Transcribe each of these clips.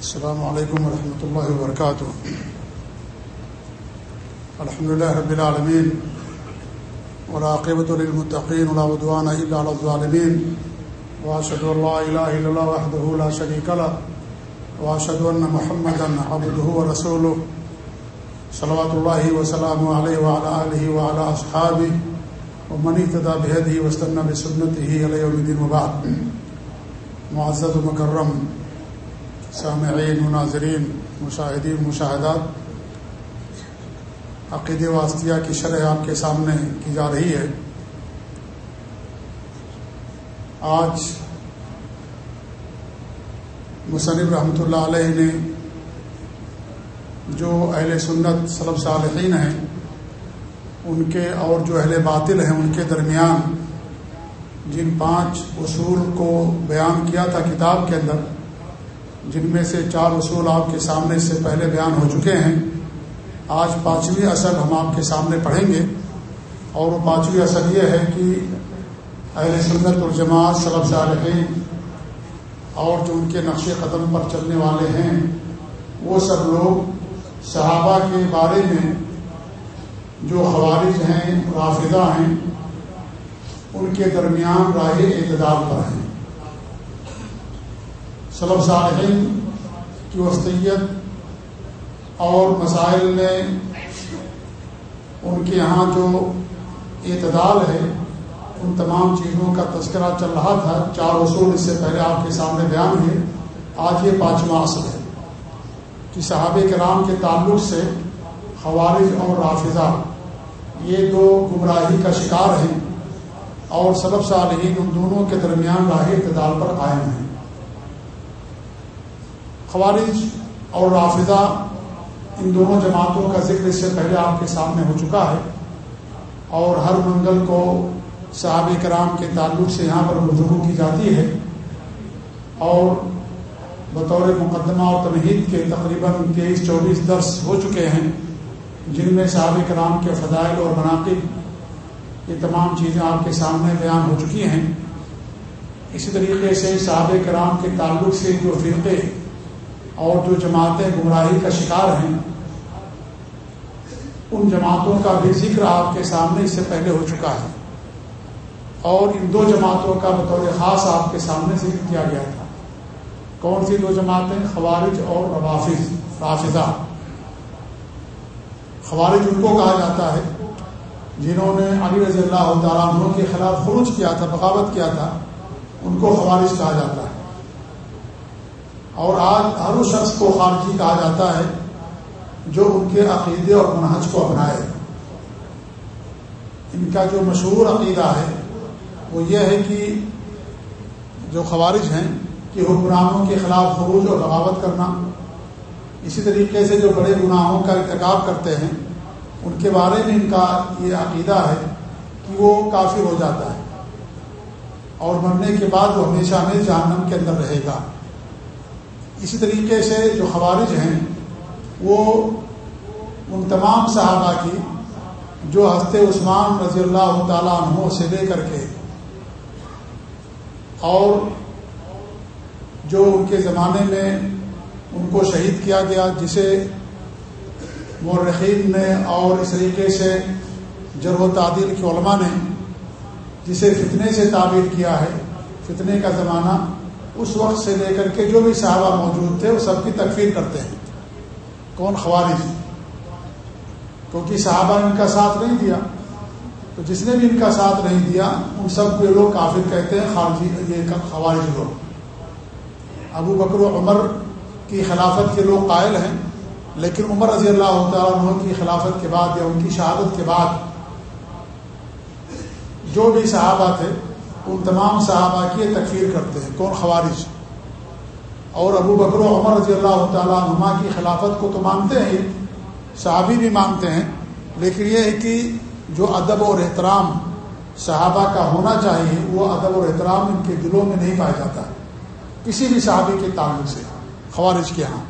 السلام علیکم ورحمۃ اللہ وبرکاتہ الحمد لله رب العالمين، والعاقبة للمتقين، ولا عدوان إلا على الظالمين، وأشهد أن لا إله إلا الله وحده لا شريك له، وأشهد أن محمدا عبده ورسوله، صلوات الله وسلامه عليه وعلى آله وعلى أصحابه، ومن اهتدى بهديه واستنى بسنته إلى يوم الدين وبعد. معزز مكرم سامعین، مناظرین، مشاہدین، مشاہدات عقید واسطیہ کی شرح آپ کے سامنے کی جا رہی ہے۔ آج مصنف رحمۃ اللہ علیہ نے جو اہل سنت صلب صالحین ہیں، ان کے اور جو اہل باطل ہیں، ان کے درمیان جن پانچ اصول کو بیان کیا تھا کتاب کے اندر جن میں سے چار اصول آپ کے سامنے سے پہلے بیان ہو چکے ہیں۔ آج پانچویں اصل ہم آپ کے سامنے پڑھیں گے۔ اور وہ پانچویں اصل یہ ہے کہ اہل سنت الجماعت صلب صالحین اور جو ان کے نقش قدم پر چلنے والے ہیں، وہ سب لوگ صحابہ کے بارے میں جو خوارج ہیں رافدہ ہیں، ان کے درمیان راہ اعتدال پر ہیں۔ صلب صالحین کی وسطیت اور مسائل میں ان کے یہاں جو اعتدال ہے، ان تمام چیزوں کا تذکرہ چل رہا تھا۔ چار اصول اس سے پہلے آپ کے سامنے بیان ہوئے۔ آج یہ پانچواں اصل ہے۔ کہ صحابہ کرام کے تعلق سے خوارج اور رافضہ، یہ دو گمراہی کا شکار ہیں اور سلب صالحین ان دونوں کے درمیان راہ اعتدال پر قائم ہیں۔ خوارج اور رافضہ، ان دونوں جماعتوں کا ذکر اس سے پہلے آپ کے سامنے ہو چکا ہے۔ اور ہر منگل کو صحاب کرام کے تعلق سے یہاں پر گفتگو کی جاتی ہے۔ اور بطور مقدمہ اور تمہید کے تقریباً تیئیس، چوبیس درس ہو چکے ہیں، جن میں صحاب کرام کے فضائل اور مناقب، یہ تمام چیزیں آپ کے سامنے بیان ہو چکی ہیں۔ اسی طریقے سے صحاب کرام کے تعلق سے جو فرقے اور جو جماعتیں گمراہی کا شکار ہیں، ان جماعتوں کا بھی ذکر آپ کے سامنے اس سے پہلے ہو چکا ہے۔ اور ان دو جماعتوں کا بطور خاص آپ کے سامنے ذکر کیا گیا تھا۔ کون سی دو جماعتیں؟ خوارج اور روافظ رافظہ خوارج ان کو کہا جاتا ہے، جنہوں نے علی رضی اللہ تعالیٰ عنہ کے خلاف خروج کیا تھا، بغاوت کیا تھا، ان کو خوارج کہا جاتا ہے۔ اور آج ہر اس شخص کو خارجی کہا جاتا ہے جو ان کے عقیدے اور منحج کو اپنائے۔ ان کا جو مشہور عقیدہ ہے، وہ یہ ہے کہ جو خوارج ہیں، کہ حکمرانوں کے خلاف خروج اور بغاوت کرنا۔ اسی طریقے سے جو بڑے گناہوں کا ارتکاب کرتے ہیں، ان کے بارے میں ان کا یہ عقیدہ ہے کہ وہ کافر ہو جاتا ہے اور مرنے کے بعد وہ ہمیشہ ہمیں جہنم کے اندر رہے گا۔ اسی طریقے سے جو خوارج ہیں، وہ ان تمام صحابہ کی جو ہست عثمان رضی اللہ تعالیٰ عنہ سے لے کر کے اور جو ان کے زمانے میں ان کو شہید کیا گیا، جسے مورخین نے اور اس طریقے سے جرح و تعدیل کے علماء نے جسے فتنے سے تعبیر کیا ہے، فتنے کا زمانہ اس وقت سے لے کر کے جو بھی صحابہ موجود تھے، وہ سب کی تکفیر کرتے ہیں۔ کون خوارج؟ کیونکہ صحابہ نے ان کا ساتھ نہیں دیا۔ تو جس نے بھی ان کا ساتھ نہیں دیا، ان سب کو یہ لوگ کافر کہتے ہیں، خارجی، یہ خوارج لوگ۔ ابو بکر و عمر کی خلافت کے لوگ قائل ہیں، لیکن عمر رضی اللہ تعالیٰ عنہ کی خلافت کے بعد یا ان کی شہادت کے بعد جو بھی صحابہ تھے ان تمام صحابہ کی تکفیر کرتے ہیں۔ کون خوارج؟ اور ابو بکر و عمر رضی اللہ تعالیٰ نما کی خلافت کو تو مانتے ہیں، صحابی بھی مانتے ہیں، لیکن یہ ہے کہ جو ادب اور احترام صحابہ کا ہونا چاہیے، وہ ادب اور احترام ان کے دلوں میں نہیں پایا جاتا۔ کسی بھی صحابی کے تعلق سے، خوارج کے ہاں۔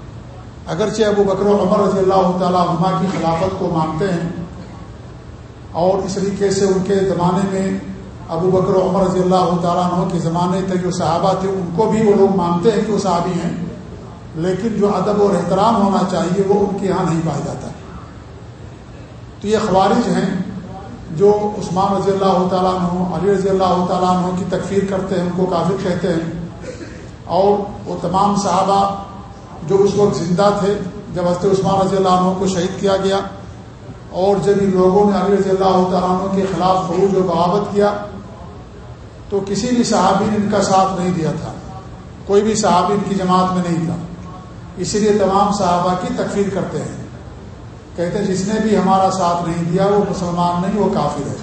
اگرچہ ابو بکر و عمر رضی اللہ تعالیٰ نما کی خلافت کو مانتے ہیں، اور اس طریقے سے ان کے زمانے میں ابو بکر و عمر رضی اللہ تعالیٰ عنہ کے زمانے تک جو صحابہ تھے، ان کو بھی وہ لوگ مانتے ہیں کہ وہ صحابی ہیں، لیکن جو ادب اور احترام ہونا چاہیے، وہ ان کے یہاں نہیں پایا جاتا۔ تو یہ خوارج ہیں جو عثمان رضی اللہ تعالیٰ عنہ، علی رضی اللہ تعالیٰ عنہ کی تکفیر کرتے ہیں، ان کو کافر کہتے ہیں۔ اور وہ تمام صحابہ جو اس وقت زندہ تھے، جب حضرت عثمان رضی اللہ عنہ کو شہید کیا گیا، اور جب ان لوگوں نے علی رضی اللہ تعالیٰ عنہ کے خلاف فروج و بغاوت کیا تو کسی بھی صحابی نے ان کا ساتھ نہیں دیا تھا۔ کوئی بھی صحابی ان کی جماعت میں نہیں تھا۔ اسی لیے تمام صحابہ کی تکفیر کرتے ہیں۔ کہتے ہیں، جس نے بھی ہمارا ساتھ نہیں دیا، وہ مسلمان نہیں، وہ کافر ہے۔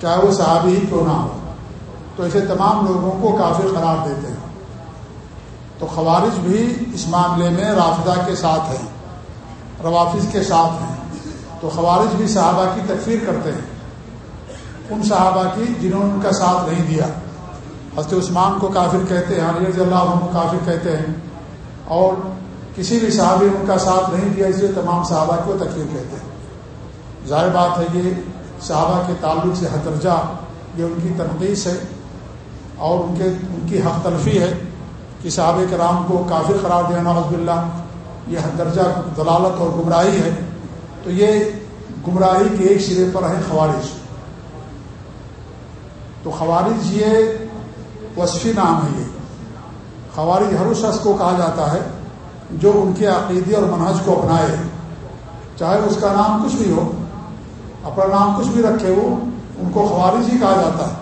چاہے وہ صحابی ہی کیوں نہ ہو۔ تو اسے تمام لوگوں کو کافر قرار دیتے ہیں۔ تو خوارج بھی اس معاملے میں رافدہ کے ساتھ ہیں روافظ کے ساتھ ہیں۔ تو خوارج بھی صحابہ کی تکفیر کرتے ہیں۔ ان صحابہ کی جنہوں نے ان کا ساتھ نہیں دیا۔ حضرت عثمان کو کافر کہتے ہیں، علی رضی اللہ عنہ کو کافر کہتے ہیں۔ اور کسی بھی صحابی ان کا ساتھ نہیں دیا، اس لیے تمام صحابہ کو تکفیر کہتے ہیں۔ ظاہر بات ہے یہ صحابہ کے تعلق سے حترجہ یہ ان کی تنقید ہے اور ان کے، ان کی حق تلفی ہے کہ صحابہ کرام کو کافر قرار دینا حضب اللہ یہ حد درجہ دلالت اور گمراہی ہے۔ تو یہ گمراہی کے ایک سرے پر ہے خوارش تو خوارج یہ وصفی نام ہے یہ۔ خوارج ہر اس شخص کو کہا جاتا ہے جو ان کے عقیدے اور منہج کو اپنائے۔ چاہے اس کا نام کچھ بھی ہو، اپنا نام کچھ بھی رکھے وہ، ان کو خوارج ہی کہا جاتا ہے۔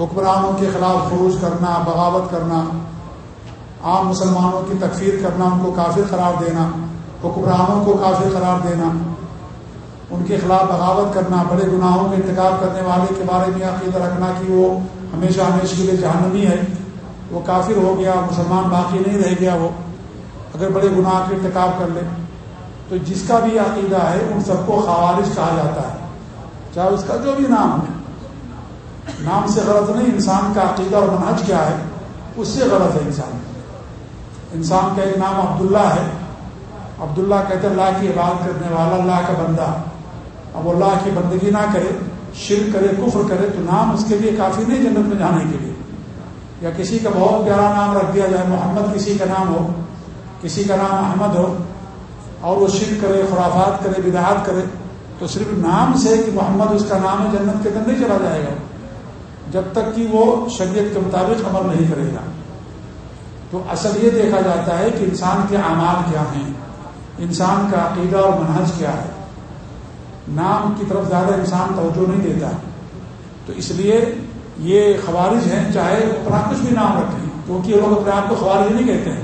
حکمرانوں کے خلاف خروج کرنا، بغاوت کرنا، عام مسلمانوں کی تکفیر کرنا، ان کو کافر قرار دینا، حکمرانوں کو کافر قرار دینا۔ ان کے خلاف بغاوت کرنا، بڑے گناہوں کے انتخاب کرنے والے کے بارے میں عقیدہ رکھنا کہ وہ ہمیشہ ہمیشہ کے لیے جہنمی ہے وہ کافر ہو گیا، مسلمان باقی نہیں رہ گیا وہ۔ اگر بڑے گناہ کے ارتکاب کر لے۔ تو جس کا بھی عقیدہ ہے، ان سب کو خوارش کہا جاتا ہے۔ چاہے اس کا جو بھی نام ہے نام سے غلط نہیں، انسان کا عقیدہ اور منحج کیا ہے؟ اس سے غلط ہے انسان۔ انسان کا ایک نام عبداللہ ہے۔ عبداللہ کہتے ہیں اللہ کی عبادت کرنے والا، اللہ کا بندہ۔ اب اللہ کی بندگی نہ کرے، شرک کرے، کفر کرے، تو نام اس کے لیے کافی نہیں جنت میں جانے کے لیے۔ یا کسی کا بہت پیارا نام رکھ دیا جائے، محمد کسی کا نام ہو، کسی کا نام احمد ہو، اور وہ شرک کرے، خرافات کرے، بدعات کرے، تو صرف نام سے کہ محمد اس کا نام ہے، جنت کے اندر نہیں چلا جائے گا۔ جب تک کہ وہ شریعت کے مطابق عمل نہیں کرے گا۔ تو اصل یہ دیکھا جاتا ہے کہ انسان کے اعمال کیا ہیں، انسان کا عقیدہ اور منحج کیا ہے۔ نام کی طرف زیادہ انسان توجہ نہیں دیتا۔ تو اس لیے یہ خوارج ہیں، چاہے اپنا کچھ بھی نام رکھیں، کیونکہ یہ لوگ اپنے آپ کو خوارج نہیں کہتے ہیں۔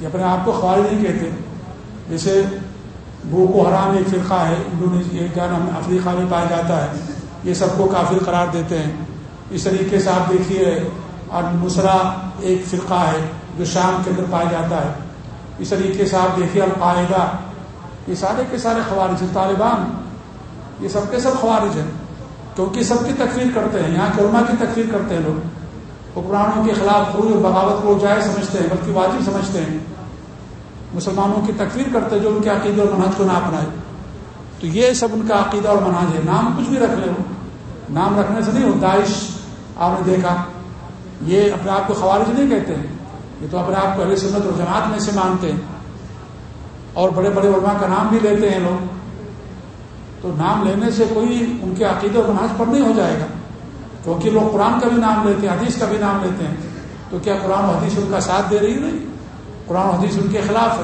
یہ اپنے آپ کو خوارج نہیں کہتے۔ جیسے بوکو حرام ایک فرقہ ہے، انڈونیشیا افریقہ میں پایا جاتا ہے۔ یہ سب کو کافر قرار دیتے ہیں۔ اس طریقے سے آپ دیکھیے، اور نسرا ایک فرقہ ہے جو شام کے اندر پایا جاتا ہے۔ اس طریقے سے آپ دیکھیے، القاعدہ یہ سارے کے سارے خوارج ہیں، طالبان۔ یہ سب کے سب خوارج ہیں۔ کیونکہ سب کی تکفیر کرتے ہیں، یہاں کے علماء کی تکفیر کرتے ہیں لوگ۔ حکمرانوں کے خلاف خروج و بغاوت کو جائز سمجھتے ہیں، بلکہ واجب سمجھتے ہیں۔ مسلمانوں کی تکفیر کرتے ہیں جو ان کے عقیدے اور منہج کو نہ اپنائے۔ تو یہ سب ان کا عقیدہ اور منہج ہے۔ نام کچھ بھی رکھ لے۔ نام رکھنے سے نہیں ہو، داعش، آپ نے دیکھا۔ یہ اپنے آپ کو خوارج نہیں کہتے۔ ہیں یہ تو اپنے آپ کو علیہ سنت اور جماعت میں سے مانتے ہیں۔ اور بڑے بڑے علماء کا نام بھی لیتے ہیں لوگ۔ تو نام لینے سے کوئی ان کے عقیدے اور مناج پر نہیں ہو جائے گا۔ کیونکہ لوگ قرآن کا بھی نام لیتے ہیں، حدیث کا بھی نام لیتے ہیں۔ تو کیا قرآن و حدیث ان کا ساتھ دے رہی نہیں۔ قرآن و حدیث ان کے خلاف ہے۔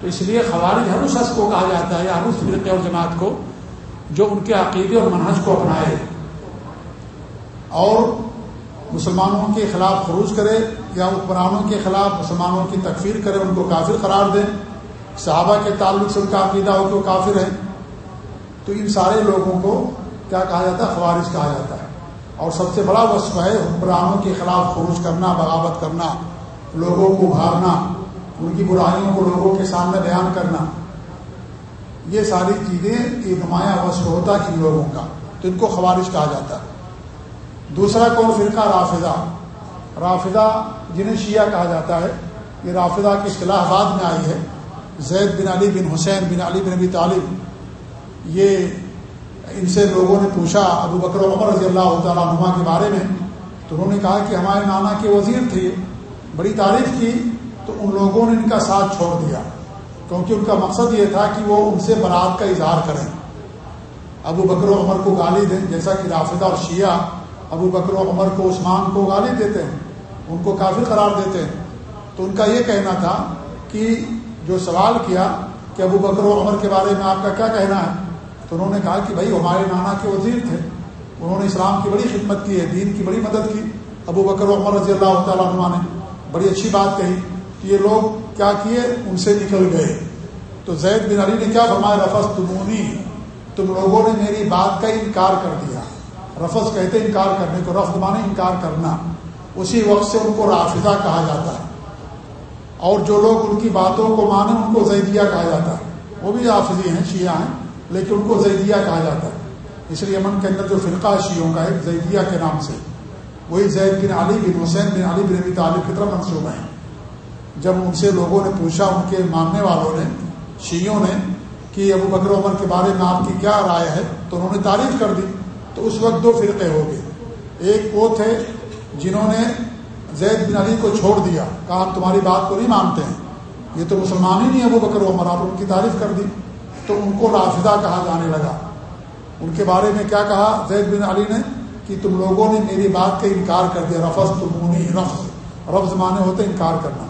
تو اس لیے خوارج ہر اس کو کہا جاتا ہے ہر اس فرقے اور جماعت کو جو ان کے عقیدے اور منہج کو اپنائے۔ اور مسلمانوں کے خلاف خروج کرے یا حکمرانوں کے خلاف مسلمانوں کی تکفیر کرے، ان کو کافر قرار دے۔ صحابہ کے تعلق سے ان کا عقیدہ ہو کہ وہ کافر ہے تو ان سارے لوگوں کو کیا کہا جاتا ہے؟ خوارج کہا جاتا ہے۔ اور سب سے بڑا وصف ہے حکمرانوں کے خلاف خروج کرنا، بغاوت کرنا، لوگوں کو ابھارنا، ان کی برائیوں کو لوگوں کے سامنے بیان کرنا۔ یہ ساری چیزیں ایک نمایاں وصف ہوتا ہے ان لوگوں کا۔ تو ان کو خوارج کہا جاتا ہے۔ دوسرا کون؟ فرقہ رافضہ۔ رافضہ جنہیں شیعہ کہا جاتا ہے، یہ رافضہ کی اصطلاح بعد میں آئی ہے۔ زید بن علی بن حسین بن علی بن ابی طالب، یہ ان سے لوگوں نے پوچھا، ابو بکر عمر رضی اللہ تعالیٰ نما کے بارے میں، تو انہوں نے کہا کہ ہمارے نانا کے وزیر تھے، بڑی تعریف کی، تو ان لوگوں نے ان کا ساتھ چھوڑ دیا۔ کیونکہ ان کا مقصد یہ تھا کہ وہ ان سے برات کا اظہار کریں۔ ابو بکر و عمر کو گالی دیں، جیسا کہ رافدہ اور شیعہ ابو بکر و عمر کو عثمان کو گالی دیتے ہیں، ان کو کافی قرار دیتے ہیں۔ تو ان کا یہ کہنا تھا کہ جو سوال کیا کہ ابو بکر و عمر کے بارے میں آپ کا کیا کہنا ہے؟ تو انہوں نے کہا کہ بھائی ہمارے نانا کے وزیر تھے۔ انہوں نے اسلام کی بڑی خدمت کی ہے، دین کی بڑی مدد کی۔ ابو بکر و عمر رضی اللہ تعالیٰ عنہ نے بڑی اچھی بات کہی کہ یہ لوگ کیا کیے؟ ان سے نکل گئے۔ تو زید بن علی نے کیا فرمایا؟ رفظ تمونی تم لوگوں نے میری بات کا انکار کر دیا۔ رفظ کہتے انکار کرنے کو رفظ مانے انکار کرنا۔ اسی وقت سے ان کو رافضہ کہا جاتا ہے۔ اور جو لوگ ان کی باتوں کو مانیں، ان کو زیدیہ کہا جاتا ہے۔ وہ بھی رافضی ہیں، شیعہ ہیں، لیکن ان کو زیدیہ کہا جاتا ہے۔ اس لیے یمن کے اندر جو فرقہ شیعوں کا ہے، زیدیہ کے نام سے۔ وہی زید بن علی بن حسین بن علی بن ابی طالب کی طرف منصوبہ ہیں۔ جب ان سے لوگوں نے پوچھا، ان کے ماننے والوں نے، شیعوں نے، کہ ابو بکر عمر کے بارے میں آپ کی کیا رائے ہے، تو انہوں نے تعریف کر دی۔ تو اس وقت دو فرقے ہو گئے۔ ایک وہ تھے جنہوں نے زید بن علی کو چھوڑ دیا۔ کہا ہم تمہاری بات کو نہیں مانتے ہیں۔ یہ تو مسلمان ہی نہیں ابو بکر عمر، آپ ان کی تعریف کر دی۔ تو ان کو رافدہ کہا جانے لگا۔ ان کے بارے میں کیا کہا؟ زید بن علی نے کہ تم لوگوں نے میری بات کا انکار کر دیا۔ رفظ تمونی رفظ رفظ مانے ہوتے انکار کرنا۔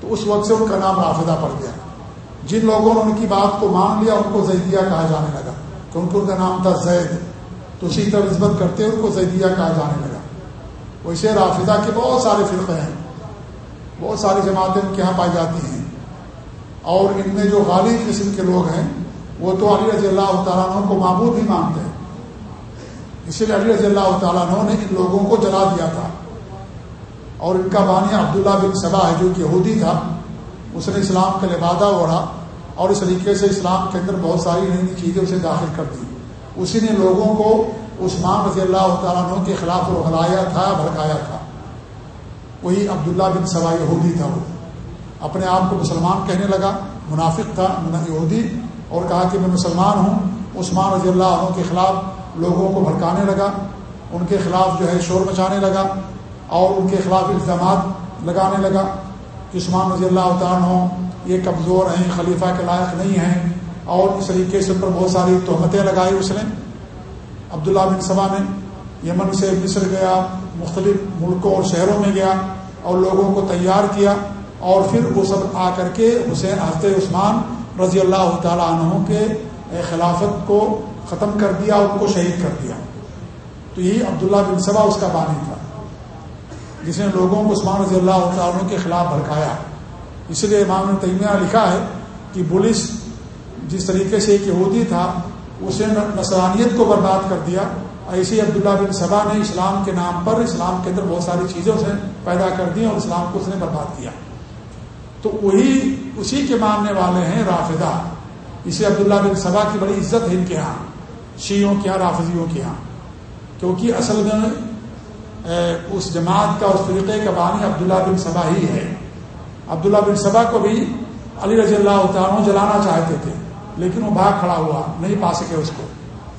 تو اس وقت سے ان کا نام رافدہ پڑ گیا۔ جن لوگوں نے ان کی بات کو مان لیا، ان کو زیدیہ کہا جانے لگا۔ کیونکہ ان کا نام تھا زید۔ تو اسی طرح نسبت کرتے ان کو زیدیہ کہا جانے لگا۔ ویسے رافدہ کے بہت سارے فرقے ہیں۔ بہت ساری جماعتیں ان کے یہاں پائی جاتی ہیں۔ اور ان میں جو غالب قسم کے لوگ ہیں، وہ تو علی رضی اللہ تعالیٰ عنہ کو معبود ہی مانتے۔ ہیں اسی لیے علی رضی اللہ تعالیٰ عنہ نے ان لوگوں کو جلا دیا تھا۔ اور ان کا بانی عبداللہ بن صبا ہے، جو کہ یہودی تھا، اس نے اسلام کا لبادہ اوڑھا اور اس طریقے سے اسلام کے اندر بہت ساری نئی نئی چیزیں اسے داخل کر دی۔ اسی نے لوگوں کو عثمان رضی اللہ تعالیٰ عنہ کے خلاف رغلایا تھا، بھڑکایا تھا۔ وہی عبداللہ بن سوا یہودی تھا وہ۔ اپنے آپ کو مسلمان کہنے لگا، منافق تھا یہودی۔ اور کہا کہ میں مسلمان ہوں۔ عثمان رضی اللہ عنہ کے خلاف لوگوں کو بھڑکانے لگا، ان کے خلاف جو ہے شور مچانے لگا اور ان کے خلاف الزامات لگانے لگا کہ عثمان رضی اللہ تعالیٰ یہ کمزور ہیں، خلیفہ کے لائق نہیں ہیں۔ اور اس طریقے سے پر بہت ساری تہمتیں لگائی اس نے۔ عبداللہ بن سبا نے یمن سے مصر گیا، مختلف ملکوں اور شہروں میں گیا اور لوگوں کو تیار کیا اور پھر وہ سب آ کر کے حسین، حضرت عثمان رضی اللہ تعالیٰ عنہ کے خلافت کو ختم کر دیا، ان کو شہید کر دیا۔ تو یہی عبداللہ بن صبا اس کا بانی تھا، جس نے لوگوں کو عثمان رضی اللہ تعالیٰ عنہ کے خلاف بھڑکایا۔ اس لیے امام نے تیمیہ لکھا ہے کہ پولیس جس طریقے سے ایک یہودی تھا اس نے نسلانیت کو برباد کر دیا۔ ایسے عبداللہ بن صبا نے اسلام کے نام پر، اسلام کے اندر بہت ساری چیزیں اسے پیدا کر دی اور اسلام کو اس نے برباد کیا۔ تو وہی اسی کے ماننے والے ہیں رافدہ اسے عبداللہ بن صبا کی بڑی عزت ہے ان کے ہاں شیعوں کے یہاں رافضیوں کے ہاں۔ کیونکہ اصل میں اس جماعت کا، اس طریقے کا بانی عبداللہ بن صبا ہی ہے۔ عبداللہ بن صبا کو بھی علی رضی اللہ تعالیٰ جلانا چاہتے تھے۔ لیکن وہ بھاگ کھڑا ہوا، نہیں پا سکے اس کو۔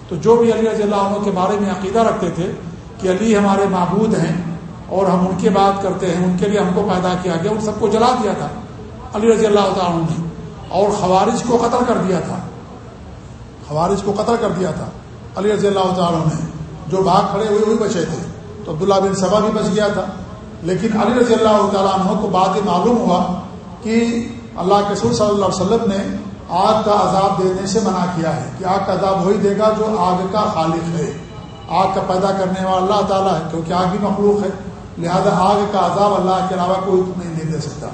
تو جو بھی علی رضی اللہ عنہ کے بارے میں عقیدہ رکھتے تھے کہ علی ہمارے معبود ہیں اور ہم ان کی بات کرتے ہیں، ان کے لیے ہم کو پیدا کیا گیا، ان سب کو جلا دیا تھا۔ علی رضی اللہ تعالیٰ نے۔ اور خوارج کو قتل کر دیا تھا۔ خوارج کو قتل کر دیا تھا۔ علی رضی اللہ تعالیٰ نے۔ جو بھاگ کھڑے ہوئے، وہی بچے تھے۔ تو عبداللہ بن صبا بھی بچ گیا تھا۔ لیکن علی رضی اللہ تعالیٰ عنہ کو بات معلوم ہوا کہ اللہ کے سور صلی اللہ علیہ وسلم نے آگ کا عذاب دینے سے منع کیا ہے کہ آگ کا عذاب وہی دے گا جو آگ کا خالق ہے۔ آگ کا پیدا کرنے والا اللہ تعالیٰ ہے، کیونکہ آگ بھی مخلوق ہے۔ لہذا آگ کا عذاب اللہ کے علاوہ کوئی نہیں دے سکتا۔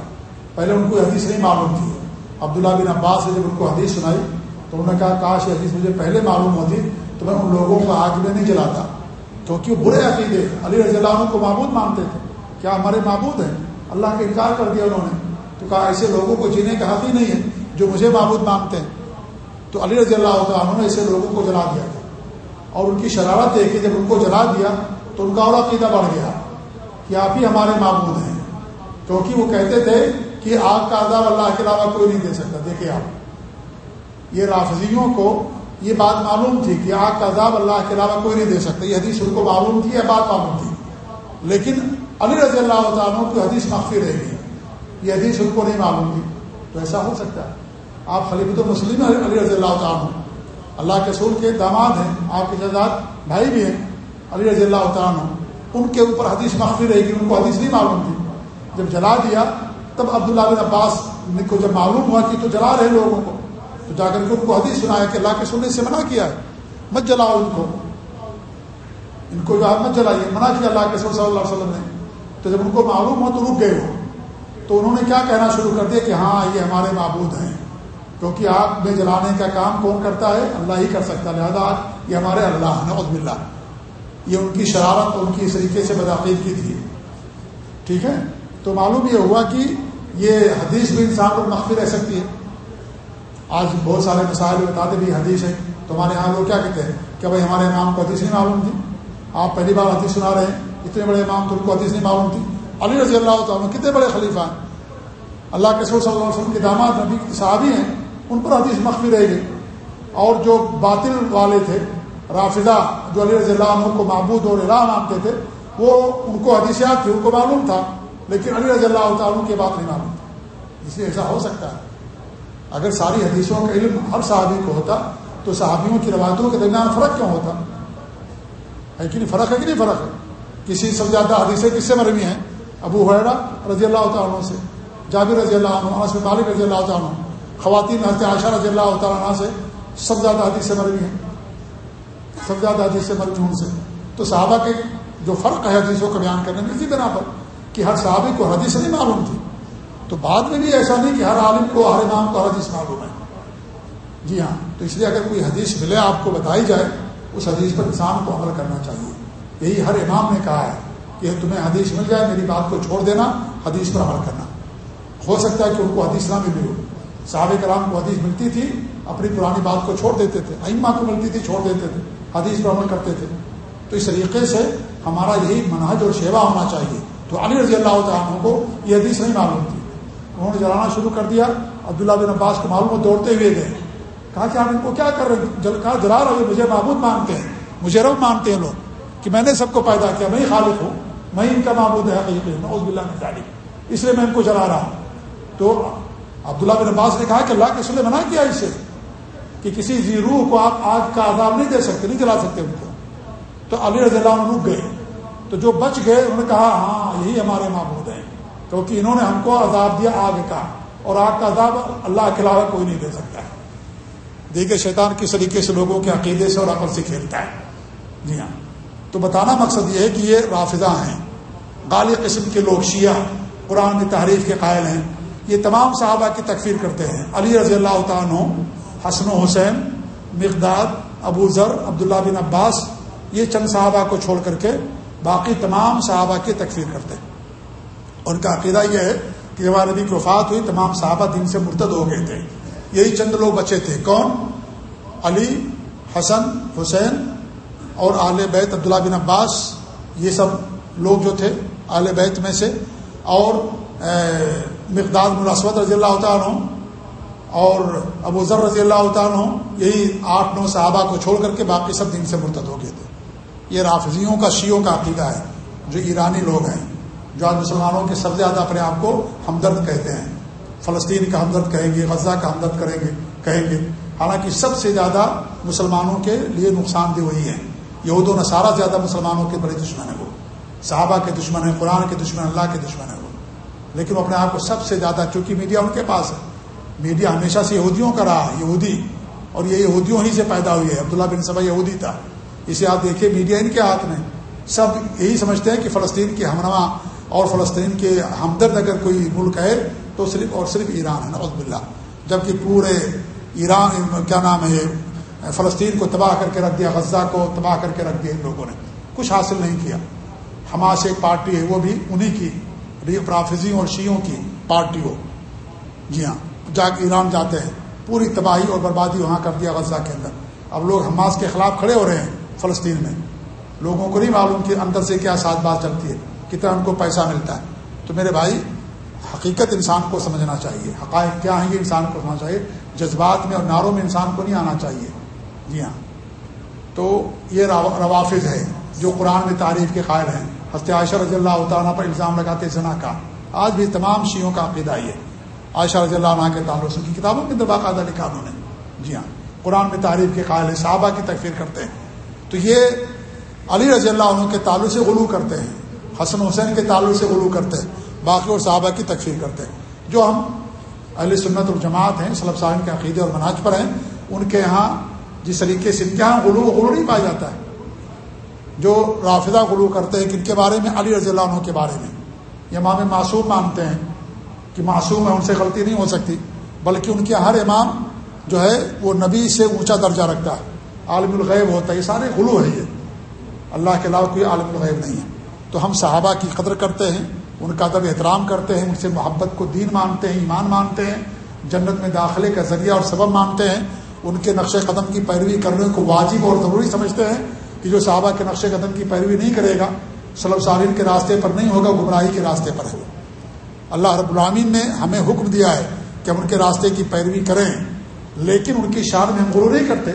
پہلے ان کو حدیث نہیں معلوم تھی۔ عبداللہ بن عباس نے جب ان کو حدیث سنائی، تو انہوں نے کہا، کاش یہ حدیث مجھے پہلے معلوم ہوتی تو میں ان لوگوں کو آگ میں نہیں جلاتا۔ کیونکہ وہ برے عقیدے علی رضی اللہ عنہ کو معبود مانتے تھے۔ کیا ہمارے معبود ہیں؟ اللہ کا انکار کر دیا انہوں نے۔ تو کہا، ایسے لوگوں کو جینے کا حق ہی نہیں ہے۔ جو مجھے معبود مانتے ہیں۔ تو علی رضی اللہ عنہ نے ایسے لوگوں کو جلا دیا۔ تھا اور ان کی شرارت دیکھی، جب ان کو جلا دیا تو ان کا اور عقیدہ بڑھ گیا کہ آپ ہی ہمارے معبود ہیں۔ کیونکہ وہ کہتے تھے کہ آگ کا عذاب اللہ کے علاوہ کوئی نہیں دے سکتا۔ دیکھیں آپ۔ یہ رافضیوں کو یہ بات معلوم تھی کہ آگ کا عذاب اللہ کے علاوہ کوئی نہیں دے سکتا۔ یہ حدیث ان کو معلوم تھی یا بات معلوم تھی۔ لیکن علی رضی اللہ تعالیٰ کی حدیث مخفی رہے گی یہ حدیث ان کو نہیں معلوم تھی۔ تو ایسا ہو سکتا ہے۔ آپ خلیفۃ المسلم علی رضی اللہ تعالیٰ اللہ کے سول کے داماد ہیں، آپ کے جزاد بھائی بھی ہیں، علی رضی اللہ تعالیٰ ان کے اوپر حدیث مخفی رہے گی، ان کو حدیث نہیں معلوم تھی۔ جب جلا دیا، تب عبداللہ بن عباس کو جب معلوم ہوا کہ تو جلا رہے لوگوں کو، تو جا کر کے ان کو حدیث سنایا کہ اللہ کے سننے سے منع کیا ہے۔ مت جلاؤ ان کو۔ ان کو جو ہے مت جلائیے، منع کیا اللہ کے صلی اللہ علیہ وسلم نے۔ تو جب ان کو معلوم ہو تو رک گئے ہو تو انہوں نے کیا کہنا شروع کر دیا کہ ہاں یہ ہمارے معبود ہیں۔ کیونکہ آگ میں جلانے کا کام کون کرتا ہے؟ اللہ ہی کر سکتا ہے۔ لہٰذا یہ ہمارے اللہ نعوذ باللہ۔ یہ ان کی شرارت، ان کی اس طریقے سے بدعقید کی تھی۔ ٹھیک ہے؟ تو معلوم یہ ہوا کہ یہ حدیث بھی انسان پر مخفی رہ سکتی ہے۔ آج بہت سارے مسائل بتاتے بھی حدیث ہے تو ہمارے یہاں لوگ کیا کہتے ہیں؟ کہ بھائی ہمارے امام کو حدیث نہیں معلوم تھی۔ آپ پہلی بار حدیث سنا رہے ہیں۔ اتنے بڑے امام تو ان کو حدیث نہیں معلوم تھی۔ علی رضی اللہ تعالیٰ کتنے بڑے خلیفہ ہیں۔ اللہ کے صلی اللہ علیہ وسلم کے داماد نبی صحابی ہیں۔ ان پر حدیث مخفی رہے گی اور جو باطل والے تھے، رافضہ جو علی رضی اللہ عنہ کو معبود اور الہ مانتے تھے، وہ ان کو حدیثیات تھی، ان کو معلوم تھا، لیکن علی رضی اللہ تعالیٰ کی بات نہیں معلوم تھی۔ اس لیے ایسا ہو سکتا ہے۔ اگر ساری حدیثوں کا علم ہر صحابی کو ہوتا، تو صحابیوں کی روایتوں کے درمیان فرق کیوں ہوتا؟ ہے کہ نہیں؟ فرق ہے کہ نہیں فرق ہے؟ کسی سب زیادہ حدیثیں کس سے مروی ہیں؟ ابو حیرا رضی اللہ تعالیٰ سے، جابر رضی اللہ عنہ سے مالک رضی اللہ تعالیٰ خواتین حضرت عائشہ رضی اللہ تعالیٰ سے سب زیادہ حدیثیں مروی ہیں۔ سب زیادہ حدیثیں مروی ان سے۔ تو صحابہ کے جو فرق ہے حدیثوں کا بیان کرنے میں، اسی بنا پر کہ ہر صحابی کو حدیث نہیں معلوم تھی۔ تو بعد میں بھی ایسا نہیں کہ ہر عالم کو، ہر امام کو حدیث معلوم ہے۔ جی ہاں تو اس لیے اگر کوئی حدیث ملے، آپ کو بتائی جائے، اس حدیث پر انسان کو عمل کرنا چاہیے۔ یہی ہر امام نے کہا ہے کہ تمہیں حدیث مل جائے، میری بات کو چھوڑ دینا، حدیث پر عمل کرنا۔ ہو سکتا ہے کہ ان کو حدیث نہ ملی ہو صحابہ کرام کو حدیث ملتی تھی، اپنی پرانی بات کو چھوڑ دیتے تھے۔ ائمہ کو ملتی تھی، چھوڑ دیتے تھے۔ حدیث پر عمل کرتے تھے۔ تو اس طریقے سے ہمارا یہی منہج اور شیوا ہونا چاہیے۔ تو علی رضی اللہ تعالیٰ کو یہ حدیث نہیں معلوم تھی۔ انہوں نے جلانا شروع کر دیا۔ عبداللہ بن عباس کو معلوم دوڑتے ہوئے گئے۔ کہا کہ آپ ان کو کیا کر رہے جل کہا جلا رہے مجھے معبود مانتے ہیں۔ مجھے رب مانتے ہیں لوگ کہ میں نے سب کو پیدا کیا، میں ہی خالق ہوں۔ میں ان کا معبود ہے اس لیے میں ان کو جلا رہا ہوں۔ تو عبداللہ بن عباس نے کہا کہ اللہ کے سلے منع کیا اسے کہ کسی روح کو آپ آگ کا عذاب نہیں دے سکتے، نہیں جلا سکتے ان کو۔ تو علی رضی اللہ عنہ رک گئے۔ تو جو بچ گئے، انہوں نے کہا ہاں یہی ہمارے معبود ہیں۔ کیونکہ انہوں نے ہم کو عذاب دیا آگ کا۔ اور آگ کا عذاب اللہ کے علاوہ کوئی نہیں دے سکتا۔ ہے دیکھیے شیطان کس طریقے سے لوگوں کے عقیدے سے اور عقل سے کھیلتا ہے۔ جی ہاں۔ تو بتانا مقصد یہ ہے کہ یہ رافضہ ہیں۔ غالی قسم کے لوگ شیعہ، قرآن میں تحریف کے قائل ہیں۔ یہ تمام صحابہ کی تکفیر کرتے ہیں۔ علی رضی اللہ تعالیٰ حسن و حسین، مقداد، ابو ذر، عبداللہ بن عباس، یہ چند صحابہ کو چھوڑ کر کے باقی تمام صحابہ کی تکفیر کرتے ہیں۔ ان کا عقیدہ یہ ہے کہ جب نبی کی وفات ہوئی، تمام صحابہ دن سے مرتد ہو گئے تھے۔ یہی چند لوگ بچے تھے۔ کون؟ علی، حسن، حسین اور آل بیت، عبداللہ بن عباس، یہ سب لوگ جو تھے آل بیت میں سے۔ اور مقداد ملاسوت رضی اللہ تعالیٰ اور ابو ذر رضی اللہ تعالیٰ یہی آٹھ نو صحابہ کو چھوڑ کر کے باقی سب دن سے مرتد ہو گئے تھے۔ یہ رافضیوں کا، شیعوں کا عقیدہ ہے، جو ایرانی لوگ ہیں، جو آج مسلمانوں کے سب سے زیادہ اپنے آپ کو ہمدرد کہتے ہیں۔ فلسطین کا ہمدرد کہیں گے، غزہ کا ہمدرد کریں گے، کہیں گے۔ حالانکہ سب سے زیادہ مسلمانوں کے لیے نقصان دہ وہی ہے۔ یہود و نصارہ زیادہ مسلمانوں کے بڑے دشمن ہیں وہ۔ صحابہ کے دشمن ہیں، قرآن کے دشمن، اللہ کے دشمن ہیں۔ لیکن وہ اپنے آپ کو سب سے زیادہ، چونکہ میڈیا ان کے پاس ہے۔ میڈیا ہمیشہ سے یہودیوں کا رہا، یہودی۔ اور یہ یہودیوں ہی سے پیدا ہوئی ہے۔ عبداللہ بن صبح یہودی تھا۔ اسے آپ دیکھیے، میڈیا ان کے ہاتھ میں۔ سب یہی سمجھتے ہیں کہ فلسطین کے ہمنما اور فلسطین کے ہمدرد اگر کوئی ملک ہے، تو صرف اور صرف ایران ہے نوز بلّہ جبکہ پورے ایران، کیا نام ہے، فلسطین کو تباہ کر کے رکھ دیا، غزہ کو تباہ کر کے رکھ دیا ان لوگوں نے۔ کچھ حاصل نہیں کیا۔ حماس ایک پارٹی ہے، وہ بھی انہی کی۔ پرافزیوں اور شیوں کی پارٹی ہو جی ہاں جا کے ایران جاتے ہیں۔ پوری تباہی اور بربادی وہاں کر دیا غزہ کے اندر۔ اب لوگ حماس کے خلاف کھڑے ہو رہے ہیں فلسطین میں۔ لوگوں کو نہیں معلوم کہ اندر سے کیا ساتھ بات چلتی ہے، کتنا ان کو پیسہ ملتا ہے۔ تو میرے بھائی، حقیقت انسان کو سمجھنا چاہیے۔ حقائق کیا ہیں یہ انسان کو سمجھنا چاہیے۔ جذبات میں اور ناروں میں انسان کو نہیں آنا چاہیے۔ جی ہاں۔ تو یہ روافظ ہے جو قرآن میں تعریف کے قائل ہیں۔ ہست عائشہ رضی اللہ تعالیٰ پر الزام لگاتے زنا کا۔ آج بھی تمام شیوں کا عقیدہ یہ عائشہ رضی اللہ عنہ کے تعلق سے کتابوں کے اندر باقاعدہ لکھا انہوں نے۔ جی ہاں قرآن میں تعریف کے قائل صحابہ کی تکفیر کرتے ہیں۔ تو یہ علی رضی اللہ عنہ کے تعلق سے غلو کرتے ہیں۔ حسن حسین کے تعلق سے غلو کرتے ہیں۔ باقی اور صحابہ کی تکفیر کرتے ہیں۔ جو ہم علی سنت الجماعت ہیں صلب صاحب کے عقیدے اور مناج پر ہیں، ان کے یہاں جس طریقے سے ان کے یہاں غلو غلو نہیں پایا جاتا ہے۔ جو رافدہ غلو کرتے ہیں، کن کے بارے میں؟ علی رضی اللہ عنہ کے بارے میں۔ یہ امام معصوم مانتے ہیں کہ معصوم ہے، ان سے غلطی نہیں ہو سکتی۔ بلکہ ان کے ہر امام جو ہے، وہ نبی سے اونچا درجہ رکھتا ہے۔ عالم الغیب ہوتا ہے، یہ سارے غلو ہے یہ۔ اللہ کے علاوہ کوئی عالم الغیب نہیں ہے۔ تو ہم صحابہ کی قدر کرتے ہیں، ان کا ادب احترام کرتے ہیں، ان سے محبت کو دین مانتے ہیں، ایمان مانتے ہیں، جنت میں داخلے کا ذریعہ اور سبب مانتے ہیں۔ ان کے نقش قدم کی پیروی کرنے کو واجب اور ضروری سمجھتے ہیں۔ کہ جو صحابہ کے نقش قدم کی پیروی نہیں کرے گا صلب سالین کے راستے پر نہیں ہوگا، گمراہی کے راستے پر ہے اللہ رب العامین نے ہمیں حکم دیا ہے کہ ہم ان کے راستے کی پیروی کریں، لیکن ان کی شان میں ہم غرور نہیں کرتے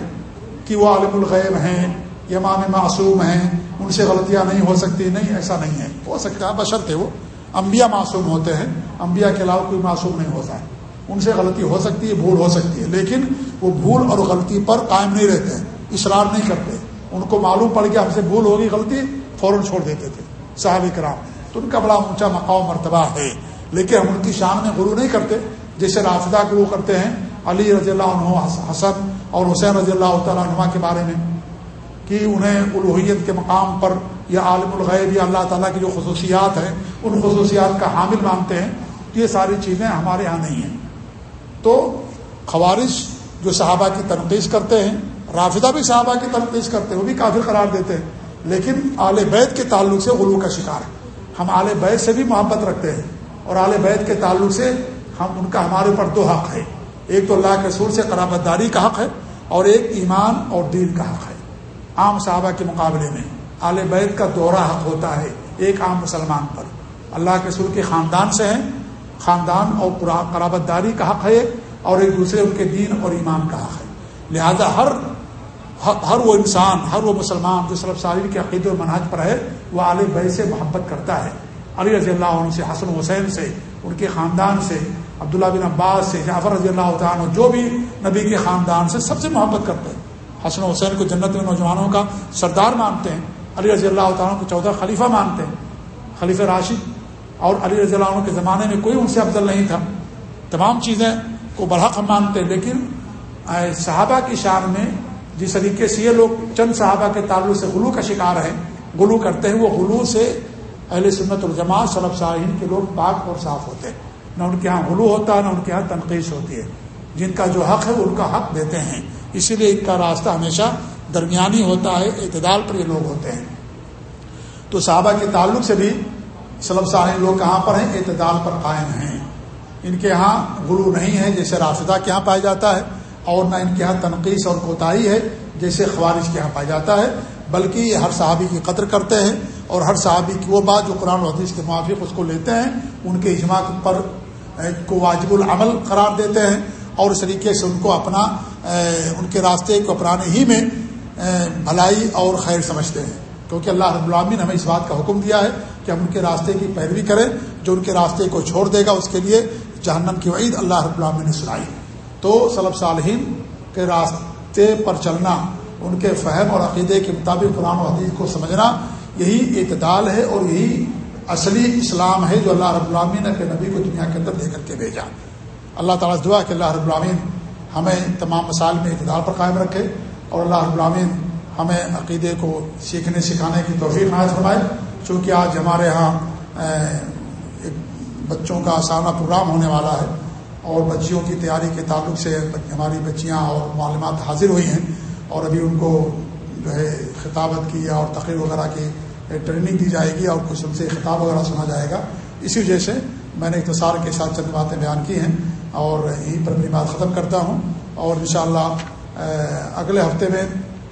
کہ وہ عالم الغیب ہیں، امام معصوم ہیں، ان سے غلطیاں نہیں ہو سکتی، نہیں، ایسا نہیں ہے۔ ہو سکتا ہے، بشر تھے وہ۔ انبیاء معصوم ہوتے ہیں، انبیاء کے علاوہ کوئی معصوم نہیں ہوتا ہے۔ ان سے غلطی ہو سکتی ہے، بھول ہو سکتی ہے، لیکن وہ بھول اور غلطی پر قائم نہیں رہتے، اصرار نہیں کرتے۔ ان کو معلوم پڑ گیا، ہم سے بھول ہوگی غلطی، فوراً چھوڑ دیتے تھے۔ صحابہ کرام، تو ان کا بڑا اونچا مقام مرتبہ ہے۔ لیکن ہم ان کی شان میں غرو نہیں کرتے، جیسے رافدہ گرو کرتے ہیں، علی رضی اللہ عنہ حسن اور حسین رضی اللہ تعالیٰ عنہ کے بارے میں، کہ انہیں الوحیت کے مقام پر یا عالم الغیب یا اللہ تعالیٰ کی جو خصوصیات ہیں، ان خصوصیات کا حامل مانتے ہیں یہ ساری چیزیں ہمارے یہاں نہیں ہیں۔ تو خوارش جو صحابہ کی تنقید کرتے ہیں رافدہ بھی صحابہ کی تنقید کرتے ہیں، وہ بھی کافی قرار دیتے ہیں۔ لیکن آل بیت کے تعلق سے غلو کا شکار ہے ہم آل بیت سے بھی محبت رکھتے ہیں اور آل بیت کے تعلق سے ہم، ان کا ہمارے اوپر دو حق ہے ایک تو اللہ کے سور سے قرابت داری کا حق ہے اور ایک ایمان اور دین کا حق ہے۔ عام صحابہ کے مقابلے میں آل بیت کا دورہ حق ہوتا ہے ایک عام مسلمان پر۔ اللہ کے سر کے خاندان سے ہیں۔ خاندان اور قرابت داری کا حق ہے اور ایک دوسرے ان کے دین اور ایمان کا حق ہے۔ لہذا ہر ہر وہ انسان، ہر وہ مسلمان جو صرف سالین کے عقید و مناج پر ہے، وہ عالم بھائی سے محبت کرتا ہے۔ علی رضی اللہ عنہ سے، حسن حسین سے، ان کے خاندان سے، عبداللہ بن عباس سے، جعفر رضی اللہ عنہ، جو بھی نبی کے خاندان سے، سب سے محبت کرتے ہیں۔ حسن حسین کو جنت میں نوجوانوں کا سردار مانتے ہیں۔ علی رضی اللہ تعالیٰ کو چودہ خلیفہ مانتے ہیں۔ خلیفہ راشد۔ اور علی رضی اللہ عنہ کے زمانے میں کوئی ان سے افضل نہیں تھا۔ تمام چیزیں کو برحق ہم مانتے لیکن صحابہ کی شان میں جس طریقے سے یہ لوگ چند صحابہ کے تعلق سے غلو کا شکار ہیں، غلو کرتے ہیں، وہ غلو سے اہل سنت الجماعت صلب صاحب کے لوگ پاک اور صاف ہوتے ہیں۔ نہ ان کے یہاں غلو ہوتا ہے نہ ان کے یہاں تنقید ہوتی ہے۔ جن کا جو حق ہے ان کا حق دیتے ہیں۔ اسی لیے ان کا راستہ ہمیشہ درمیانی ہوتا ہے، اعتدال پر یہ لوگ ہوتے ہیں۔ تو صحابہ کے تعلق سے بھی صلب صاحب لوگ کہاں پر ہیں؟ اعتدال پر قائم ہیں۔ ان کے یہاں غلو نہیں ہے، جیسے رافدہ کے یہاں پایا جاتا ہے۔ اور نہ ان کے یہاں تنقید اور کوتاہی ہے جیسے خوارش کے یہاں پایا جاتا ہے، بلکہ یہ ہر صحابی کی قدر کرتے ہیں اور ہر صحابی کی وہ بات جو قرآن و حدیث کے موافق اس کو لیتے ہیں، ان کے اجماع پر کو واجب العمل قرار دیتے ہیں اور اس طریقے سے ان کو اپنا ان کے راستے کو اپنانے ہی میں بھلائی اور خیر سمجھتے ہیں۔ کیونکہ اللہ رب العالمین نے ہمیں اس بات کا حکم دیا ہے کہ ہم ان کے راستے کی پیروی کریں، جو ان کے راستے کو چھوڑ دے گا، اس کے لیے جہنم کی وعید اللہ رب العالمین نے سنائی۔ تو صلب صالحین کے راستے پر چلنا، ان کے فہم اور عقیدے کے مطابق قرآن و حدیث کو سمجھنا یہی اعتدال ہے اور یہی اصلی اسلام ہے جو اللہ رب العامین نے اپنے نبی کو دنیا کے اندر دے کر کے بھیجا۔ اللہ تعالیٰ دعا کہ اللہ رب العامین ہمیں تمام مسائل میں اعتدال پر قائم رکھے اور اللہ رب العامین ہمیں عقیدے کو سیکھنے، سکھانے کی توفیق نائز فرمائے۔ چونکہ آج ہمارے یہاں بچوں کا آسانہ پروگرام ہونے والا ہے۔ اور بچیوں کی تیاری کے تعلق سے ہماری بچیاں اور معلومات حاضر ہوئی ہیں اور ابھی ان کو جو ہے خطابت کی اور تقریر وغیرہ کی ٹریننگ دی جائے گی اور کچھ ان سے خطاب وغیرہ سنا جائے گا۔ اسی وجہ سے میں نے اختصار کے ساتھ چند باتیں بیان کی ہیں اور یہیں پر اپنی بات ختم کرتا ہوں اور انشاءاللہ اگلے ہفتے میں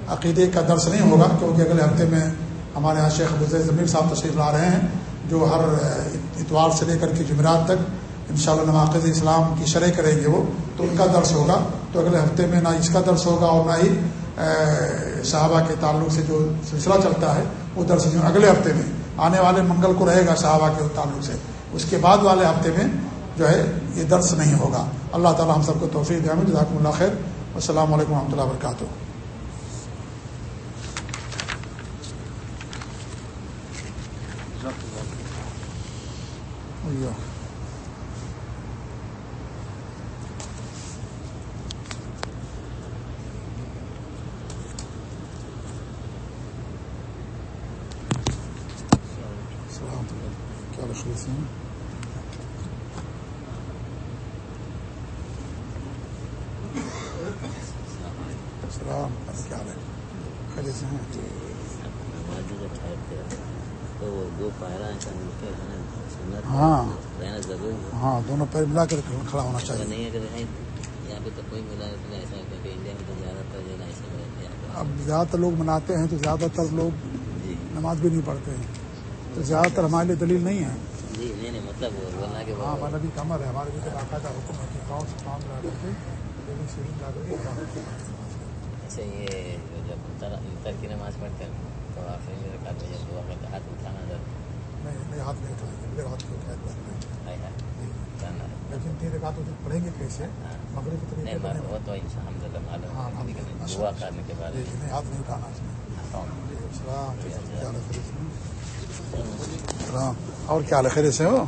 عقیدے کا درس نہیں ہوگا کیونکہ اگلے ہفتے میں ہمارے یہاں شیخ ابو ضمیر صاحب تشریف لا رہے ہیں جو ہر اتوار سے لے کر کے جمعرات تک ان شاء اللہ اسلام کی شرح کریں گے وہ، تو ان کا درس ہوگا۔ تو اگلے ہفتے میں نہ اس کا درس ہوگا اور نہ ہی صحابہ کے تعلق سے جو سلسلہ چلتا ہے، وہ درس اگلے ہفتے میں، آنے والے منگل کو رہے گا صحابہ کے تعلق سے۔ اس کے بعد والے ہفتے میں جو ہے، یہ درس نہیں ہوگا۔ اللہ تعالیٰ ہم سب کو توفیق دیا جزاکم اللہ خیر۔ السلام علیکم و رحمۃ اللہ وبرکاتہ ہاں۔ ہاں دونوں پیر ملا کر کھڑا ہونا چاہیے۔ اب زیادہ تر لوگ مناتے ہیں تو زیادہ تر لوگ جی۔ نماز بھی نہیں پڑھتے ہیں۔ تو زیادہ تر ہمارے لیے دلیل نہیں ہے۔ جی مطلب ہاں ہمارا بھی کمر ہے۔ ہمارے بھی باقاعدہ حکم ہے کہ گاؤں سے کام لا کر کے اچھا یہ جب کی نماز پڑھتے ہیں تو ہاتھ ہاتھ نہیں ہاتھ لیکن تین رکعت پڑھیں گے کیسے؟ ہاں۔ مغرب کی نہیں وہ تو الحمد للہ ہاں دعا کرنے کے بعد۔ ہاتھ نہیں اٹھانا۔ اس میں اور کیا خیر سے ہو؟